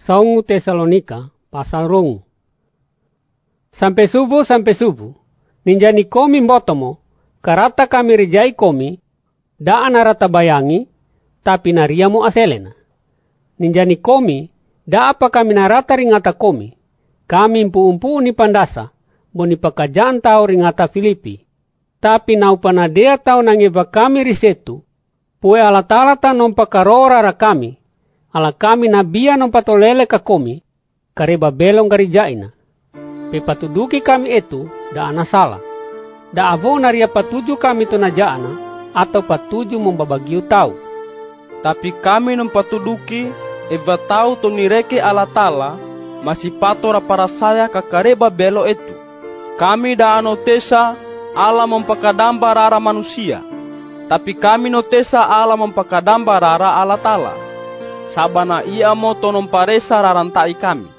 Saungu Tesalonika pasal rongu. Sampai subuh sampai subuh, ninjani komi mbotomo, karata kami rejai komi, da anarata bayangi, tapi nariamu aselena. Ninjani komi, da apa kami narata ringata komi, kami umpu-umpu ni pandasa, boni pakajaan tau ringata Filipi. Tapi nau panadea tau nangeva kami risetu, pue ala talata nompa karora ra kami, ala kami nabia nompa tolele ka komi, kareba belong garijaina. Pe patuduki kami itu, da ana salah. Da avo naria patuju kami to najaana, atau patuju membabagiu tau. Tapi kami patuduki, eva tau to nireke ala tala, masih patora para saya kakareba belo itu. Kami da anotesa ala mempakadamba rara manusia. Tapi kami notesa ala mempakadamba rara ala tala. Sabana ia mo tonom paresa rarantai kami.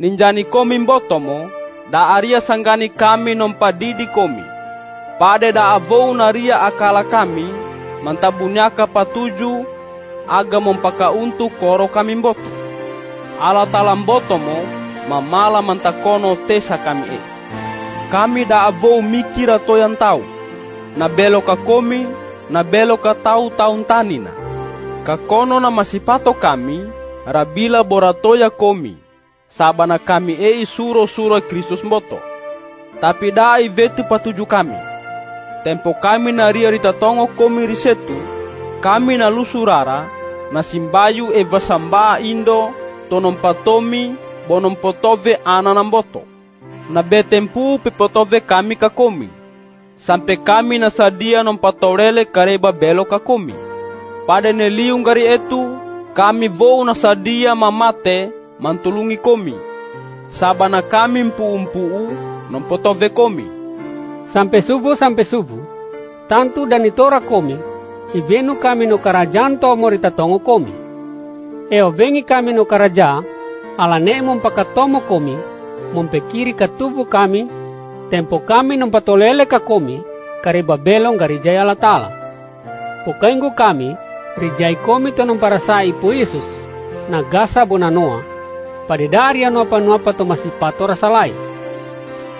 Ninjani komi mbotomo, da aria sanggani kami nompadidi komi. Pade da avou naria akala kami, mantabunyaka patuju, aga mempaka untuk koro kami mboto. Ala talambotomo, mamala mantakono tesa kami e kami da avou mikira toyan tau. Na belo ka komi, na belo ka tau taun tanina. Ka kono na masipato kami, rabila boratoya komi. Sabana kami ei suro-suro Kristus moto. Tapi da ai vetu patuju kami. Tempo kami na ria tongo komi risetu, kami na lusurara, na simbayu e vasamba indo, tonom patomi, bonom potove ananamboto na betempu pepotove kami kakomi. Sampai kami na sadia non patorele kareba belo kakomi. Pada neliung gari etu, kami vou na sadia mamate mantulungi komi. Sabana kami mpu-mpuu non potove komi. Sampai subuh sampai subuh, tantu dan itora komi, ibenu kami no kerajaan to morita tongo komi. Eo vengi kami no karaja, ala ne pakatomo komi, mompekiri ka tubuh kami, tempo kami nampatolele ka komi, kariba belong garijay alatala. Pukainggo kami, rijay komi to parasai po Yesus, nagasa bonanoa, padidari ano panuapa to masipato rasalay.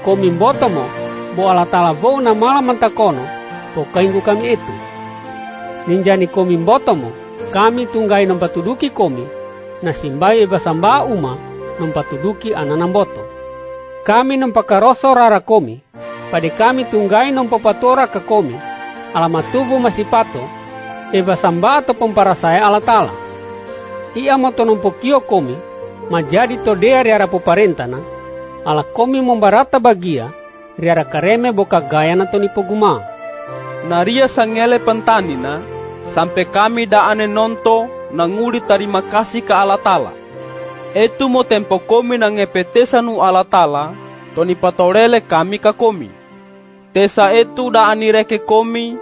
Komi mboto mo, bo alatala vo na mala mantakono, pukainggo kami itu. Ninjani komi mboto mo, kami tunggay ng patuduki komi, na simbay ibasamba uma ng patuduki ananamboto. Kami nampakaroso rara komi, pada kami tunggai patora ke komi, alamat tubuh masih pato, eva samba atau pemparasaya ala tala. Ia moto nompokio komi, majadi todea riara puparentana, ala komi membarata bagia, riara kareme boka gaya na toni poguma. Naria sangele pentanina, sampai kami daane nonto nanguri terima kasih ke ala tala Etu mo tempo komi na ngepetesa nu ala tala, toni patorele kami ka komi. Tesa etu da anireke komi,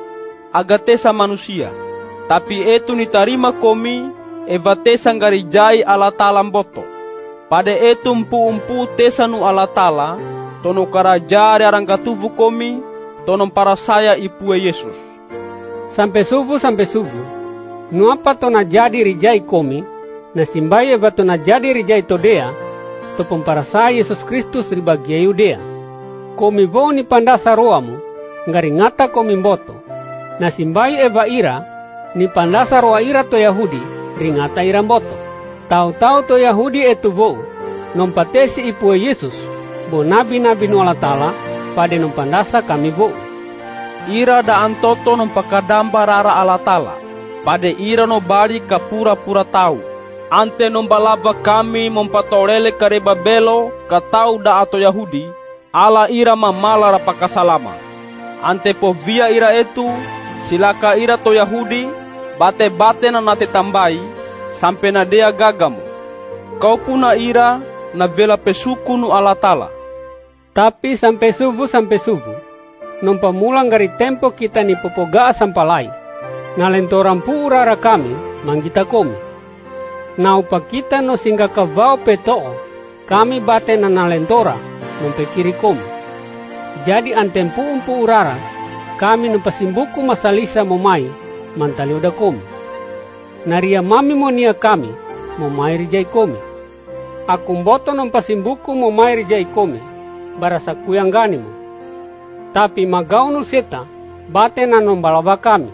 aga tesa manusia. Tapi etu ni tarima komi, eva tesa ngarijai ala tala mboto. Pada etu mpu-mpu tesa nu ala tala, tono karajari arangkatuvu komi, tono para saya ipue Yesus. Sampai subuh sampai subuh, nu apa tona jadi rijai komi, na simbaye vato na jadi rijai todea, to pemparasa Yesus Kristus ribagia Yudea. Komi voni pandasa roamu, ngari ngata komi mboto. Na simbaye eva ira, ni pandasa roa ira to Yahudi, ringata ira mboto. Tau-tau to Yahudi etu vou, non patesi ipue Yesus, bo nabi-nabi no alatala, pade non pandasa kami vou. Ira da antoto non pakadamba rara alatala, pade ira no bari kapura-pura tau ante nombalava kami mompatorele kareba belo katau da ato Yahudi, ala ira mamala rapakasalama. Ante povia ira etu, silaka ira to Yahudi, bate-bate na nate tambai, sampai na dea gagamu. Kau puna ira na vela pesuku nu alatala. Tapi sampai subuh sampai subuh, nompamulang dari tempo kita ni popoga sampalai, nalentoran pura kami, manggita komi na upakita no singa kavao petoo, kami bate na nalentora, mempekiri komi. Jadi antempu umpu urara, kami pasimbuku masalisa momai, mantali oda komi. Naria mami monia kami, momai rijai komi. Aku mboto non pasimbuku mo mairi jai komi, barasa kuyanggani mo. Tapi magaunu seta, bate na non balaba kami.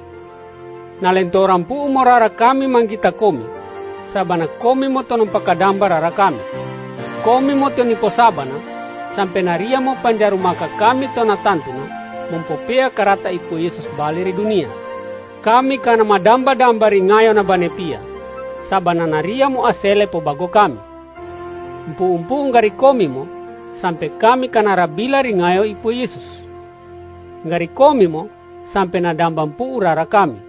Nalentoran pu umorara kami manggita komi, sabana komi mo tonon pakadamba rara kami. Komi mo toni posabana, sampai naria mo panjaru maka kami tona tantuna, mempopea karata ipu Yesus baliri dunia. Kami kana madamba-damba ringayo na banepia, sabana naria mo asele po bago kami. Mpu-umpu ngari komi mo, sampai kami kana rabila ringayo ipu Yesus. Ngari komi mo, sampai nadamba mpu urara kami.